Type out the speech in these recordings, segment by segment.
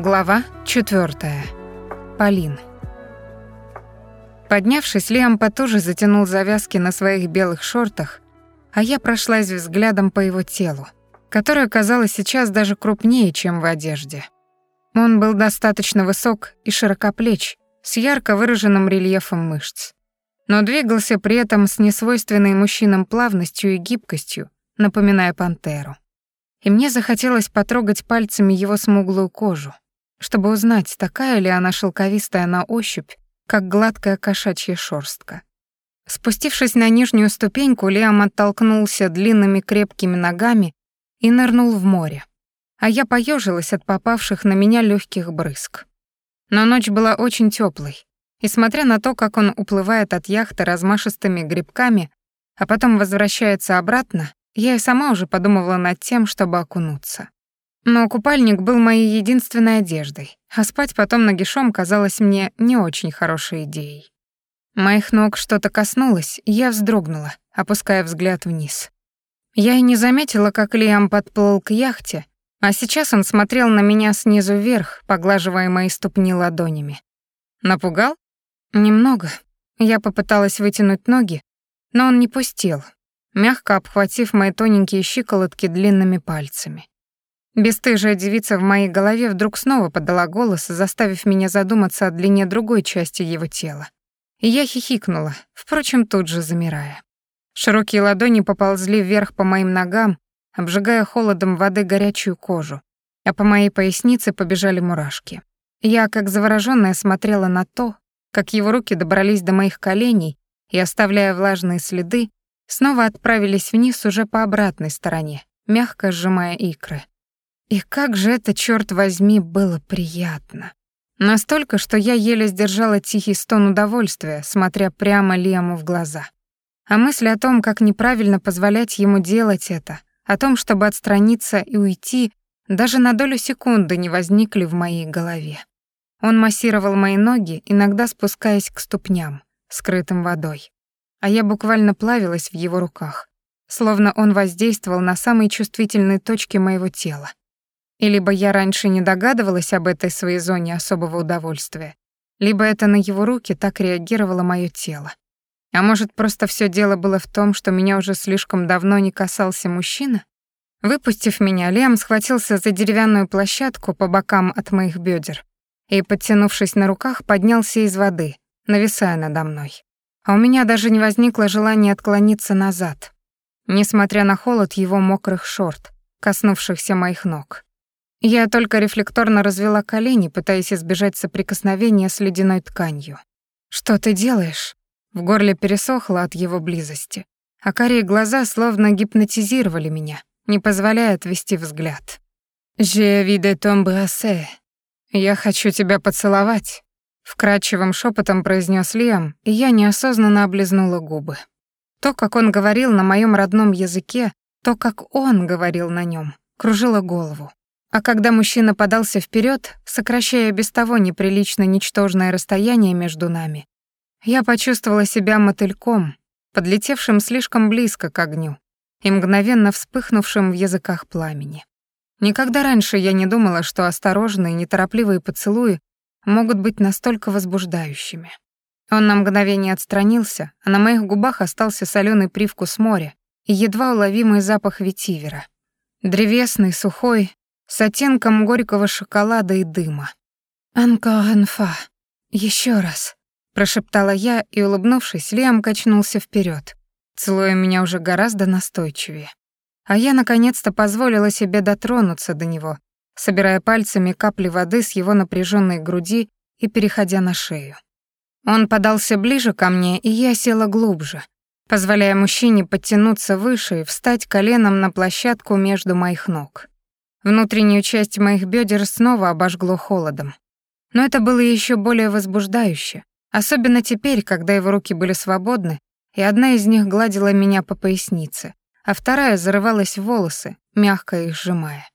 Глава 4. Полин. Поднявшись, Лиам потуже затянул завязки на своих белых шортах, а я прошлась взглядом по его телу, которое казалось сейчас даже крупнее, чем в одежде. Он был достаточно высок и широкоплеч, с ярко выраженным рельефом мышц, но двигался при этом с несвойственной мужчинам плавностью и гибкостью, напоминая пантеру и мне захотелось потрогать пальцами его смуглую кожу, чтобы узнать, такая ли она шелковистая на ощупь, как гладкая кошачья шорстка. Спустившись на нижнюю ступеньку, Лиам оттолкнулся длинными крепкими ногами и нырнул в море, а я поежилась от попавших на меня легких брызг. Но ночь была очень теплой, и смотря на то, как он уплывает от яхты размашистыми грибками, а потом возвращается обратно, я и сама уже подумывала над тем, чтобы окунуться. Но купальник был моей единственной одеждой, а спать потом нагишом казалось мне не очень хорошей идеей. Моих ног что-то коснулось, и я вздрогнула, опуская взгляд вниз. Я и не заметила, как Лиам подплыл к яхте, а сейчас он смотрел на меня снизу вверх, поглаживая мои ступни ладонями. Напугал? Немного. Я попыталась вытянуть ноги, но он не пустил, мягко обхватив мои тоненькие щиколотки длинными пальцами. Бестыжая девица в моей голове вдруг снова подала голос, заставив меня задуматься о длине другой части его тела. И я хихикнула, впрочем, тут же замирая. Широкие ладони поползли вверх по моим ногам, обжигая холодом воды горячую кожу, а по моей пояснице побежали мурашки. Я, как заворожённая, смотрела на то, как его руки добрались до моих коленей и, оставляя влажные следы, снова отправились вниз уже по обратной стороне, мягко сжимая икры. И как же это, черт возьми, было приятно. Настолько, что я еле сдержала тихий стон удовольствия, смотря прямо Лему в глаза. А мысли о том, как неправильно позволять ему делать это, о том, чтобы отстраниться и уйти, даже на долю секунды не возникли в моей голове. Он массировал мои ноги, иногда спускаясь к ступням, скрытым водой а я буквально плавилась в его руках, словно он воздействовал на самые чувствительные точки моего тела. И либо я раньше не догадывалась об этой своей зоне особого удовольствия, либо это на его руки так реагировало моё тело. А может, просто всё дело было в том, что меня уже слишком давно не касался мужчина? Выпустив меня, Лем схватился за деревянную площадку по бокам от моих бедер и, подтянувшись на руках, поднялся из воды, нависая надо мной а у меня даже не возникло желания отклониться назад, несмотря на холод его мокрых шорт, коснувшихся моих ног. Я только рефлекторно развела колени, пытаясь избежать соприкосновения с ледяной тканью. «Что ты делаешь?» В горле пересохло от его близости, а карие глаза словно гипнотизировали меня, не позволяя отвести взгляд. «Je vis de ton Я хочу тебя поцеловать», вкрадчивым шепотом произнес Лиам, и я неосознанно облизнула губы. То, как он говорил на моем родном языке, то, как он говорил на нем, кружило голову. А когда мужчина подался вперед, сокращая без того неприлично ничтожное расстояние между нами, я почувствовала себя мотыльком, подлетевшим слишком близко к огню и мгновенно вспыхнувшим в языках пламени. Никогда раньше я не думала, что осторожные, неторопливые поцелуи могут быть настолько возбуждающими. Он на мгновение отстранился, а на моих губах остался соленый привкус моря и едва уловимый запах ветивера. Древесный, сухой, с оттенком горького шоколада и дыма. «Encore une. Еще раз», — прошептала я, и, улыбнувшись, Лиам качнулся вперед, целуя меня уже гораздо настойчивее. А я наконец-то позволила себе дотронуться до него, собирая пальцами капли воды с его напряженной груди и переходя на шею. Он подался ближе ко мне, и я села глубже, позволяя мужчине подтянуться выше и встать коленом на площадку между моих ног. Внутреннюю часть моих бедер снова обожгло холодом. Но это было еще более возбуждающе, особенно теперь, когда его руки были свободны, и одна из них гладила меня по пояснице, а вторая зарывалась в волосы, мягко их сжимая.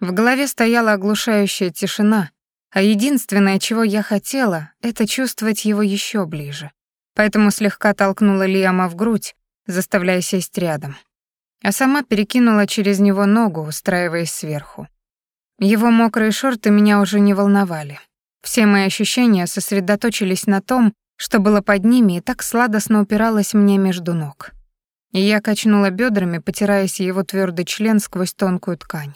В голове стояла оглушающая тишина, а единственное, чего я хотела, это чувствовать его еще ближе. Поэтому слегка толкнула Лиама в грудь, заставляя сесть рядом. А сама перекинула через него ногу, устраиваясь сверху. Его мокрые шорты меня уже не волновали. Все мои ощущения сосредоточились на том, что было под ними и так сладостно упиралось мне между ног. И я качнула бедрами, потираясь его твердый член сквозь тонкую ткань.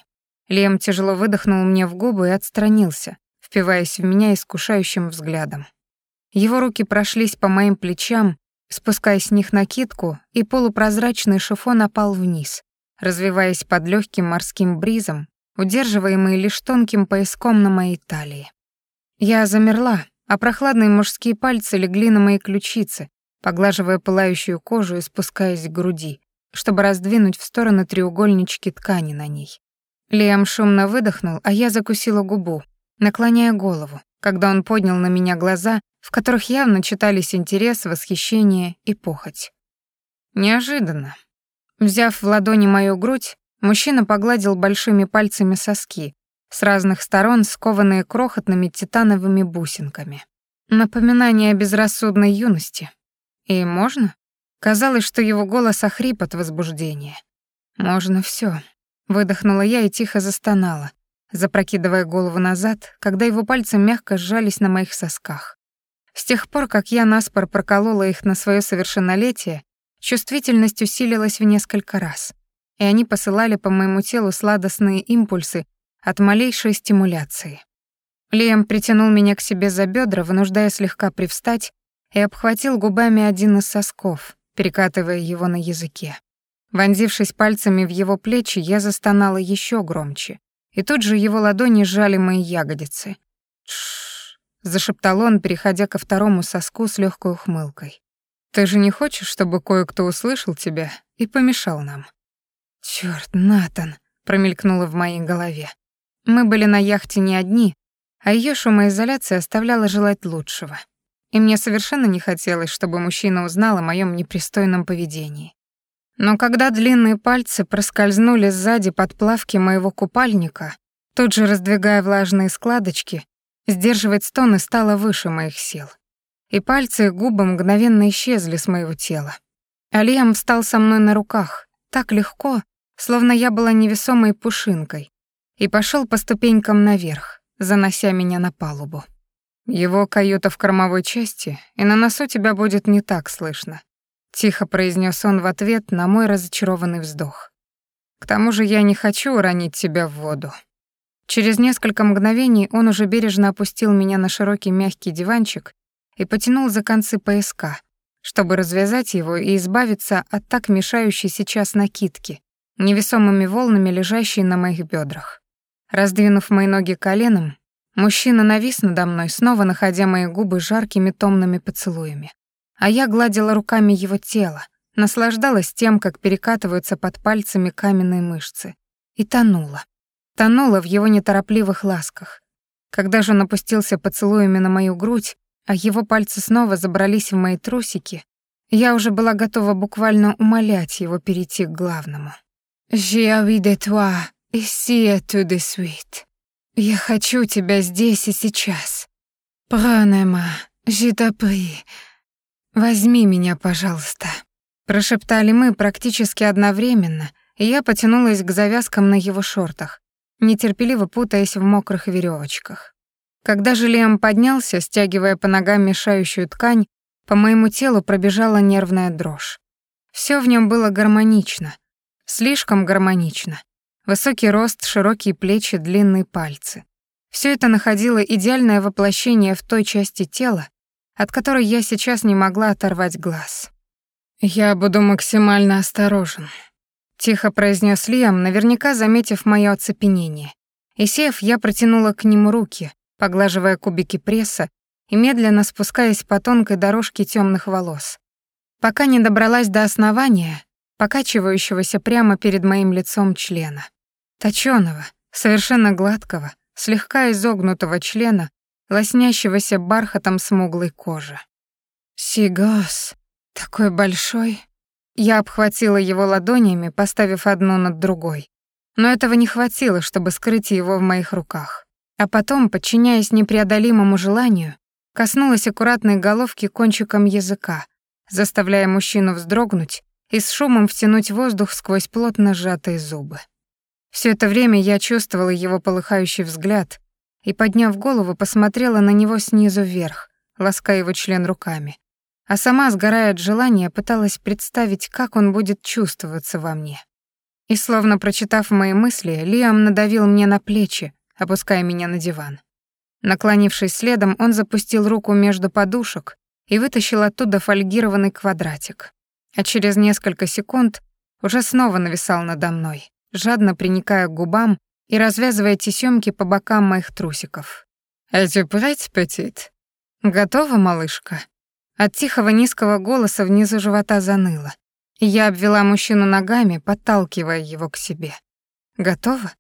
Лем тяжело выдохнул мне в губы и отстранился, впиваясь в меня искушающим взглядом. Его руки прошлись по моим плечам, спуская с них накидку, и полупрозрачный шифон опал вниз, развиваясь под легким морским бризом, удерживаемый лишь тонким пояском на моей талии. Я замерла, а прохладные мужские пальцы легли на мои ключицы, поглаживая пылающую кожу и спускаясь к груди, чтобы раздвинуть в стороны треугольнички ткани на ней. Лиам шумно выдохнул, а я закусила губу, наклоняя голову, когда он поднял на меня глаза, в которых явно читались интерес, восхищение и похоть. Неожиданно. Взяв в ладони мою грудь, мужчина погладил большими пальцами соски, с разных сторон скованные крохотными титановыми бусинками. Напоминание о безрассудной юности. И можно? Казалось, что его голос охрип от возбуждения. Можно все. Выдохнула я и тихо застонала, запрокидывая голову назад, когда его пальцы мягко сжались на моих сосках. С тех пор, как я наспор проколола их на свое совершеннолетие, чувствительность усилилась в несколько раз, и они посылали по моему телу сладостные импульсы от малейшей стимуляции. Лиам притянул меня к себе за бедра, вынуждая слегка привстать, и обхватил губами один из сосков, перекатывая его на языке. Вонзившись пальцами в его плечи, я застонала еще громче, и тут же его ладони сжали мои ягодицы. «Тш-ш-ш», зашептал он, переходя ко второму соску с легкой ухмылкой. «Ты же не хочешь, чтобы кое-кто услышал тебя и помешал нам?» «Чёрт, Натан!» — промелькнуло в моей голове. Мы были на яхте не одни, а ее шумоизоляция оставляла желать лучшего. И мне совершенно не хотелось, чтобы мужчина узнал о моем непристойном поведении. Но когда длинные пальцы проскользнули сзади под плавки моего купальника, тут же раздвигая влажные складочки, сдерживать стоны стало выше моих сил. И пальцы и губы мгновенно исчезли с моего тела. Алиам встал со мной на руках, так легко, словно я была невесомой пушинкой, и пошел по ступенькам наверх, занося меня на палубу. Его каюта в кормовой части, и на носу тебя будет не так слышно, тихо произнес он в ответ на мой разочарованный вздох. К тому же я не хочу уронить тебя в воду. Через несколько мгновений он уже бережно опустил меня на широкий мягкий диванчик и потянул за концы пояска, чтобы развязать его и избавиться от так мешающей сейчас накидки, невесомыми волнами лежащей на моих бедрах. Раздвинув мои ноги коленом, мужчина навис надо мной, снова находя мои губы жаркими томными поцелуями. А я гладила руками его тело, наслаждалась тем, как перекатываются под пальцами каменные мышцы, и тонула. Тонула в его неторопливых ласках. Когда же он опустился поцелуями на мою грудь, а его пальцы снова забрались в мои трусики, я уже была готова буквально умолять его перейти к главному. «J'ai envie de toi», Ici et tout de. Я хочу тебя здесь и сейчас. Пранема, je. Возьми меня, пожалуйста. Прошептали мы практически одновременно, и я потянулась к завязкам на его шортах, нетерпеливо путаясь в мокрых веревочках. Когда же Лиам поднялся, стягивая по ногам мешающую ткань, по моему телу пробежала нервная дрожь. Все в нем было гармонично, слишком гармонично. Высокий рост, широкие плечи, длинные пальцы. Все это находило идеальное воплощение в той части тела, от которой я сейчас не могла оторвать глаз. «Я буду максимально осторожен», — тихо произнес Лиам, наверняка заметив мое оцепенение. И сев, я протянула к нему руки, поглаживая кубики пресса и медленно спускаясь по тонкой дорожке темных волос. Пока не добралась до основания, покачивающегося прямо перед моим лицом члена точёного, совершенно гладкого, слегка изогнутого члена, лоснящегося бархатом смуглой кожи. «Сигас, такой большой!» Я обхватила его ладонями, поставив одну над другой. Но этого не хватило, чтобы скрыть его в моих руках. А потом, подчиняясь непреодолимому желанию, коснулась аккуратной головки кончиком языка, заставляя мужчину вздрогнуть и с шумом втянуть воздух сквозь плотно сжатые зубы. Все это время я чувствовала его полыхающий взгляд и, подняв голову, посмотрела на него снизу вверх, лаская его член руками. А сама, сгорая от желания, пыталась представить, как он будет чувствоваться во мне. И словно прочитав мои мысли, Лиам надавил мне на плечи, опуская меня на диван. Наклонившись следом, он запустил руку между подушек и вытащил оттуда фольгированный квадратик. А через несколько секунд уже снова нависал надо мной, жадно приникая к губам и развязывая тесёмки по бокам моих трусиков. «Эти прыть, петит?» «Готова, малышка?» От тихого низкого голоса внизу живота заныло, и я обвела мужчину ногами, подталкивая его к себе. «Готова?»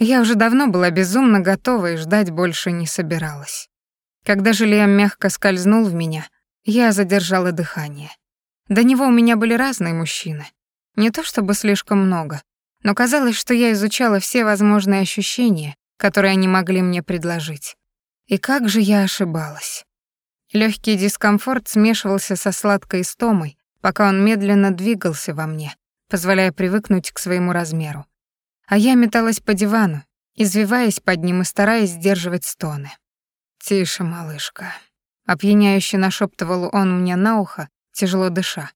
Я уже давно была безумно готова и ждать больше не собиралась. Когда же Лиам мягко скользнул в меня, я задержала дыхание. До него у меня были разные мужчины. Не то чтобы слишком много, но казалось, что я изучала все возможные ощущения, которые они могли мне предложить. И как же я ошибалась. Легкий дискомфорт смешивался со сладкой истомой, пока он медленно двигался во мне, позволяя привыкнуть к своему размеру. А я металась по дивану, извиваясь под ним и стараясь сдерживать стоны. «Тише, малышка», — опьяняюще нашептывал он мне на ухо, тяжело дыша.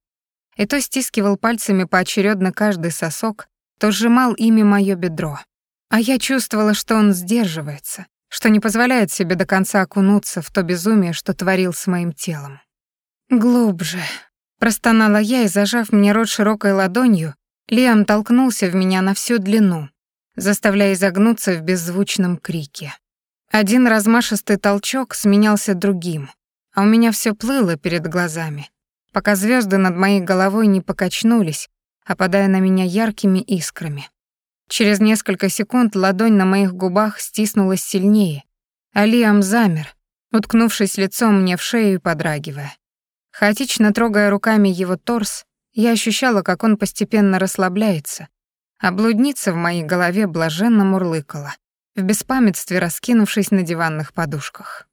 И то стискивал пальцами поочередно каждый сосок, то сжимал ими моё бедро. А я чувствовала, что он сдерживается, что не позволяет себе до конца окунуться в то безумие, что творил с моим телом. «Глубже», — простонала я и, зажав мне рот широкой ладонью, Лиам толкнулся в меня на всю длину, заставляя изогнуться в беззвучном крике. Один размашистый толчок сменялся другим, а у меня все плыло перед глазами, пока звезды над моей головой не покачнулись, опадая на меня яркими искрами. Через несколько секунд ладонь на моих губах стиснулась сильнее, а Лиам замер, уткнувшись лицом мне в шею и подрагивая. Хаотично трогая руками его торс, я ощущала, как он постепенно расслабляется, а блудница в моей голове блаженно мурлыкала, в беспамятстве раскинувшись на диванных подушках.